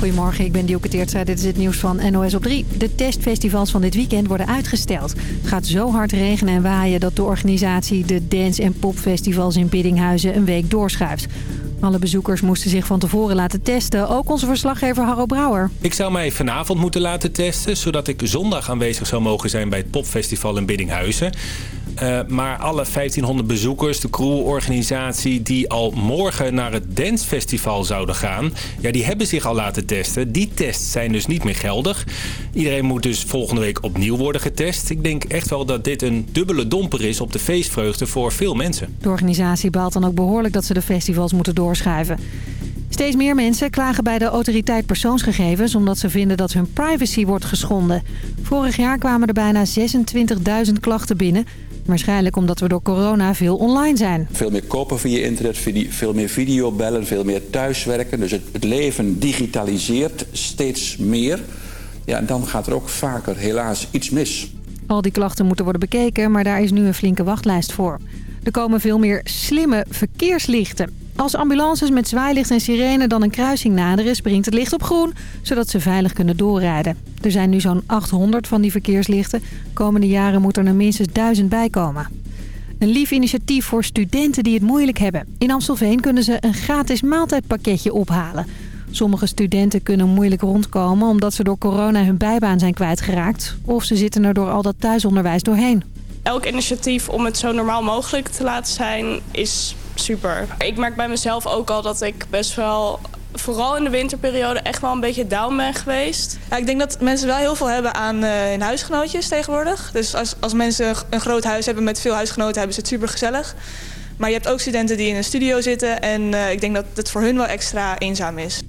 Goedemorgen, ik ben Dielke Teertstra. Dit is het nieuws van NOS op 3. De testfestivals van dit weekend worden uitgesteld. Het gaat zo hard regenen en waaien dat de organisatie de dance- en popfestivals in Biddinghuizen een week doorschuift. Alle bezoekers moesten zich van tevoren laten testen. Ook onze verslaggever Harro Brouwer. Ik zou mij vanavond moeten laten testen... zodat ik zondag aanwezig zou mogen zijn bij het popfestival in Biddinghuizen. Uh, maar alle 1500 bezoekers, de creworganisatie die al morgen naar het dancefestival zouden gaan... ja, die hebben zich al laten testen. Die tests zijn dus niet meer geldig. Iedereen moet dus volgende week opnieuw worden getest. Ik denk echt wel dat dit een dubbele domper is op de feestvreugde voor veel mensen. De organisatie baalt dan ook behoorlijk dat ze de festivals moeten doorschuiven. Steeds meer mensen klagen bij de autoriteit persoonsgegevens... omdat ze vinden dat hun privacy wordt geschonden. Vorig jaar kwamen er bijna 26.000 klachten binnen... Waarschijnlijk omdat we door corona veel online zijn. Veel meer kopen via internet, veel meer videobellen, veel meer thuiswerken. Dus het, het leven digitaliseert steeds meer. Ja, en dan gaat er ook vaker helaas iets mis. Al die klachten moeten worden bekeken, maar daar is nu een flinke wachtlijst voor. Er komen veel meer slimme verkeerslichten. Als ambulances met zwaailicht en sirene dan een kruising naderen... springt het licht op groen, zodat ze veilig kunnen doorrijden. Er zijn nu zo'n 800 van die verkeerslichten. Komende jaren moet er er minstens 1000 bij komen. Een lief initiatief voor studenten die het moeilijk hebben. In Amstelveen kunnen ze een gratis maaltijdpakketje ophalen. Sommige studenten kunnen moeilijk rondkomen omdat ze door corona hun bijbaan zijn kwijtgeraakt. Of ze zitten er door al dat thuisonderwijs doorheen. Elk initiatief om het zo normaal mogelijk te laten zijn is super. Ik merk bij mezelf ook al dat ik best wel vooral in de winterperiode echt wel een beetje down ben geweest. Ja, ik denk dat mensen wel heel veel hebben aan uh, huisgenootjes tegenwoordig. Dus als, als mensen een groot huis hebben met veel huisgenoten, hebben ze het super gezellig. Maar je hebt ook studenten die in een studio zitten en uh, ik denk dat het voor hun wel extra eenzaam is.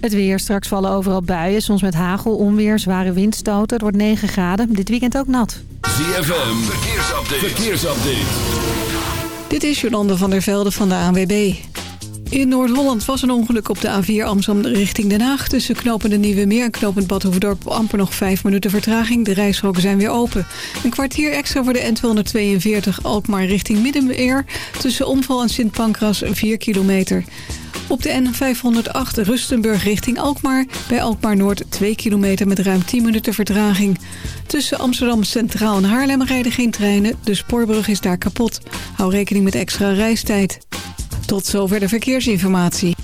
Het weer. Straks vallen overal buien. Soms met hagel, onweer, zware windstoten. Het wordt 9 graden. Dit weekend ook nat. ZFM. Verkeersupdate. Verkeersupdate. Dit is Jolande van der Velde van de ANWB. In Noord-Holland was een ongeluk op de A4 Amsterdam richting Den Haag. Tussen knopende Nieuwe Meer en knopend Badhoevedorp amper nog 5 minuten vertraging. De rijstroken zijn weer open. Een kwartier extra voor de N242 Alkmaar richting Middenmeer. Tussen Omval en Sint Pancras 4 kilometer. Op de N508 Rustenburg richting Alkmaar. Bij Alkmaar Noord 2 kilometer met ruim 10 minuten vertraging. Tussen Amsterdam Centraal en Haarlem rijden geen treinen. De spoorbrug is daar kapot. Hou rekening met extra reistijd. Tot zover de verkeersinformatie.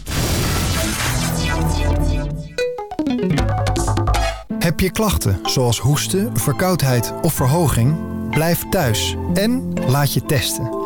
Heb je klachten zoals hoesten, verkoudheid of verhoging? Blijf thuis en laat je testen.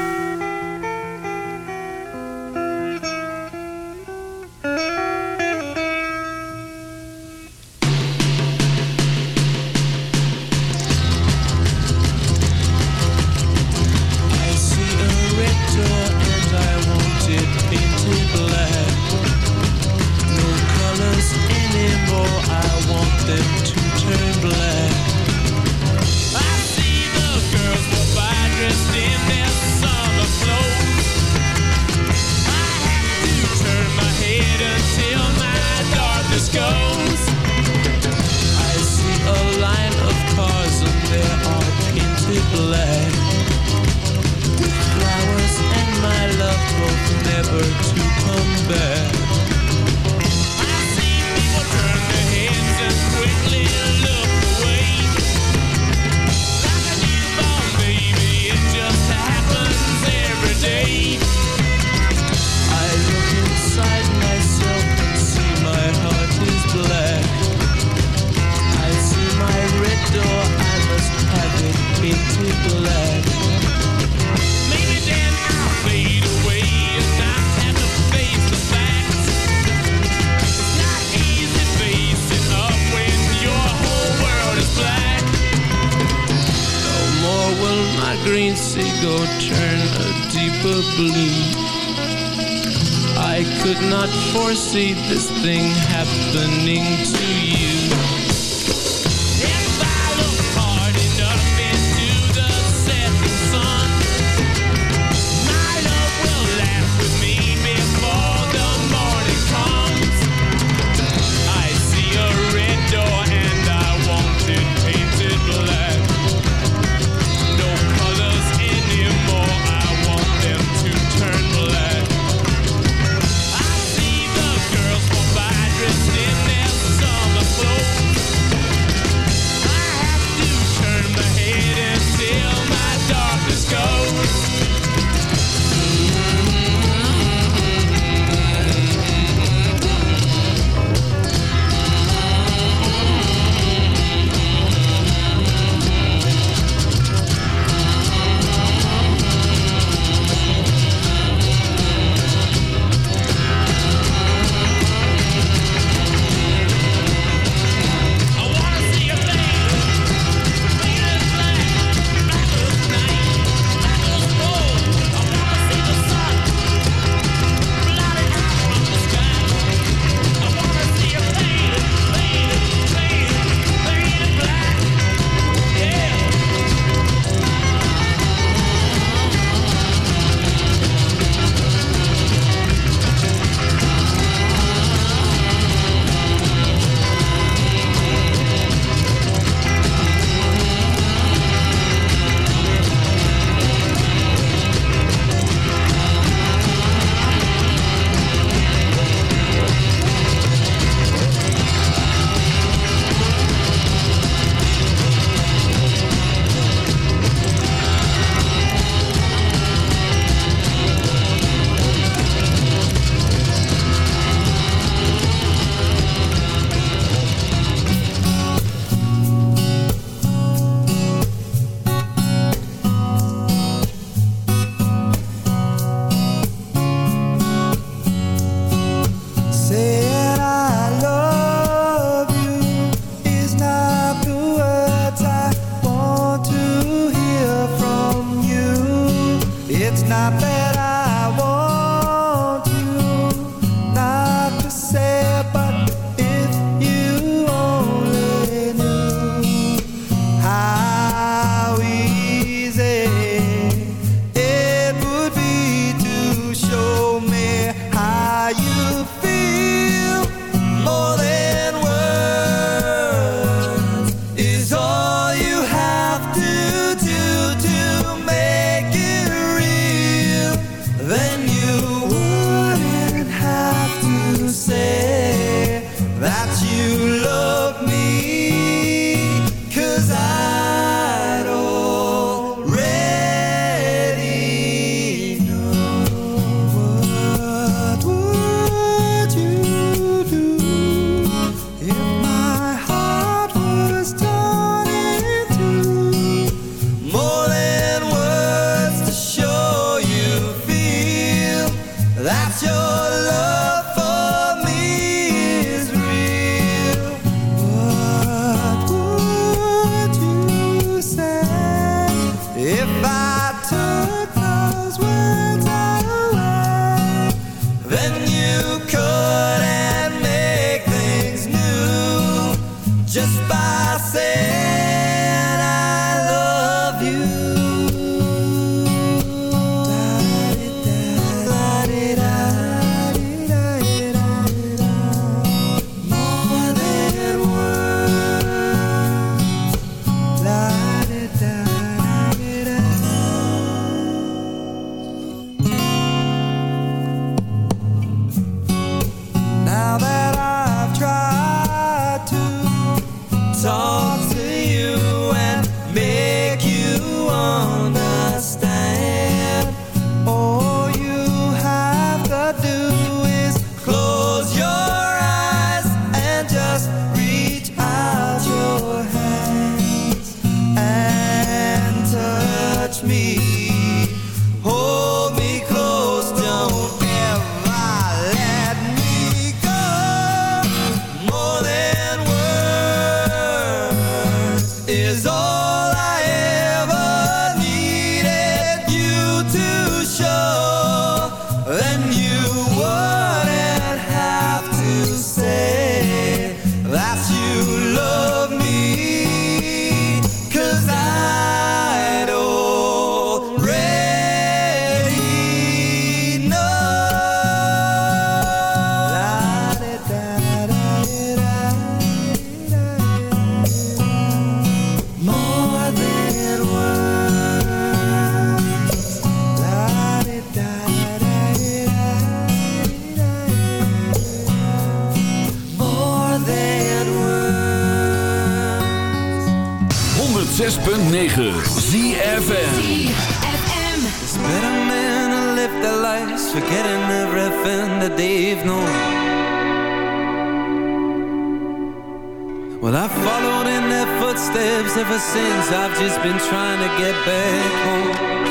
Well, I've followed in their footsteps ever since. I've just been trying to get back home.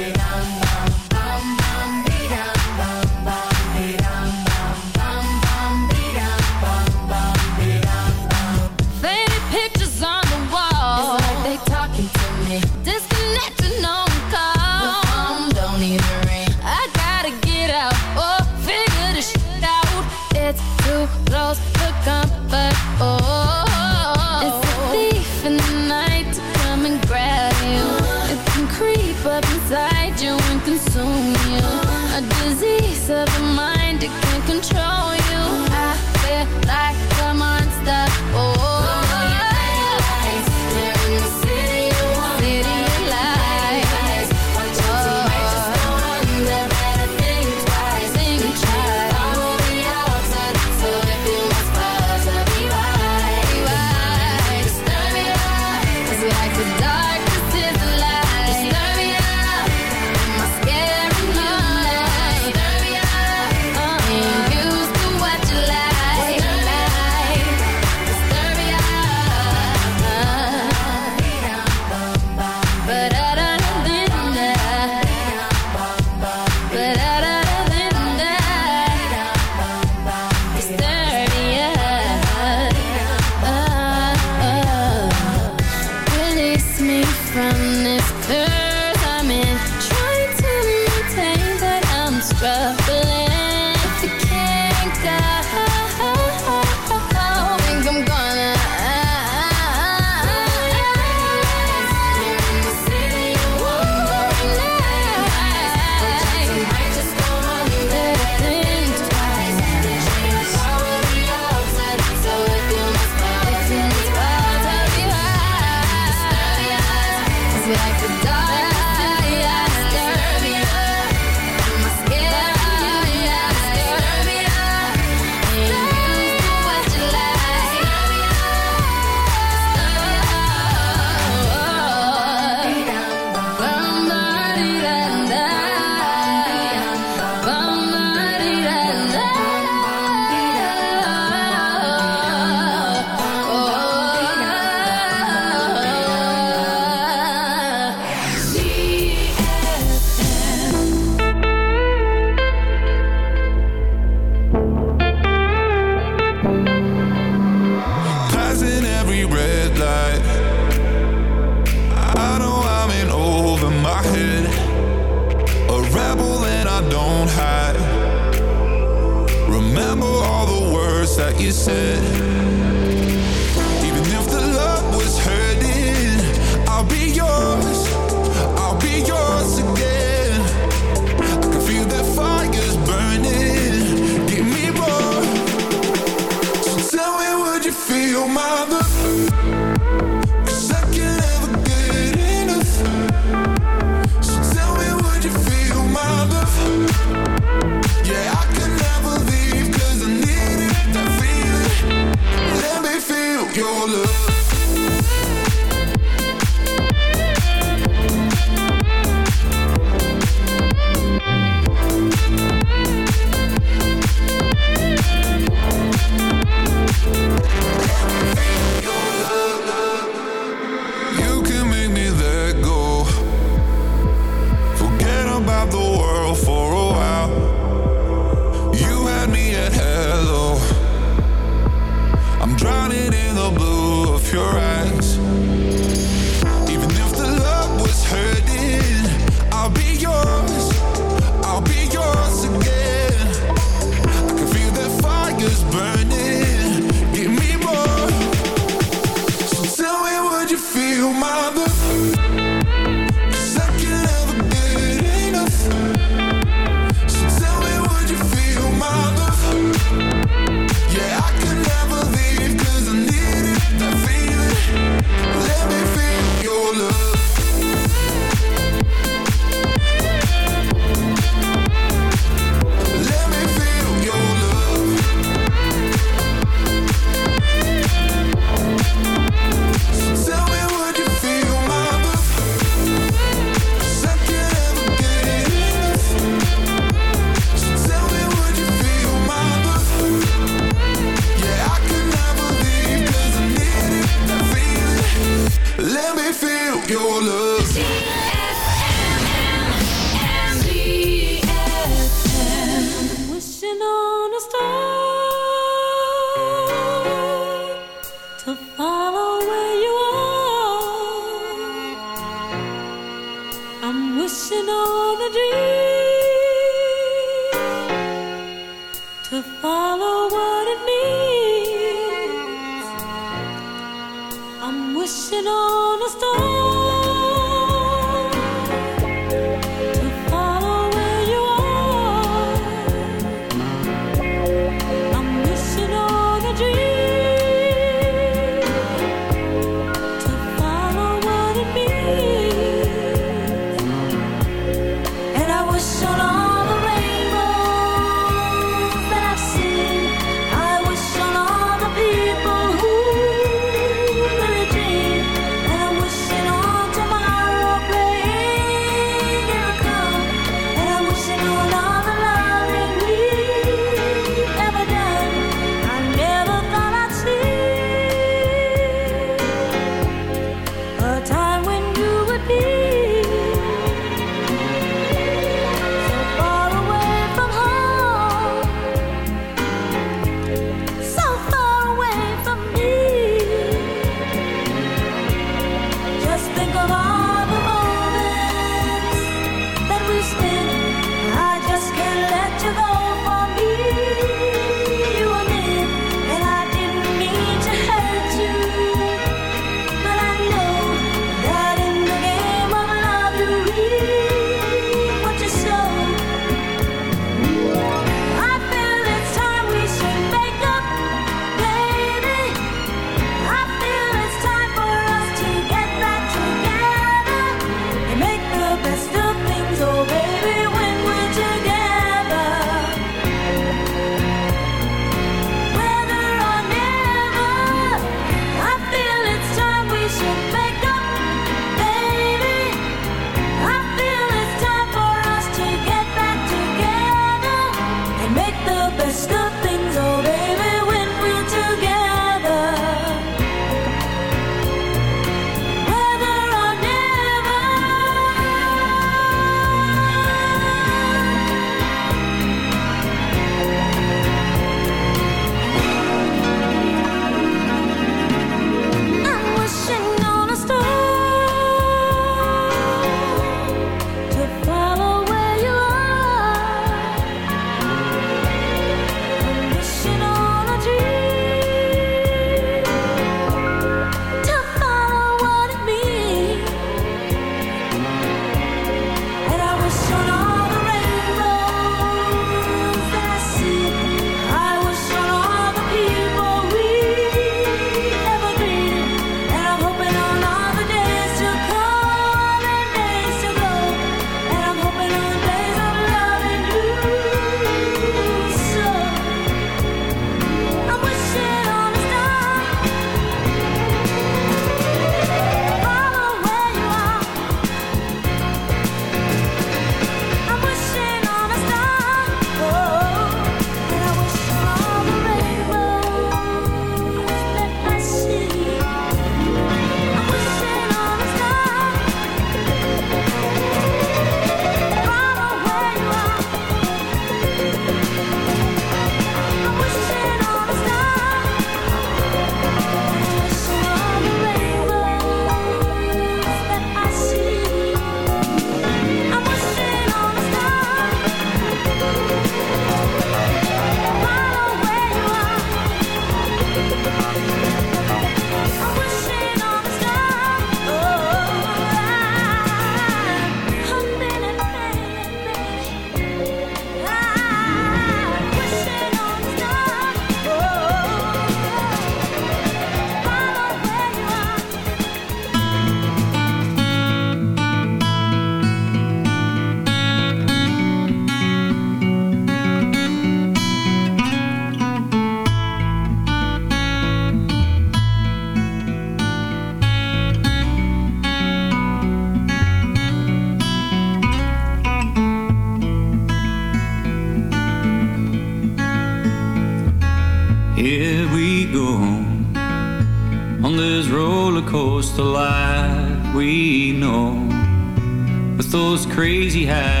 crazy head.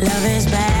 Love is bad.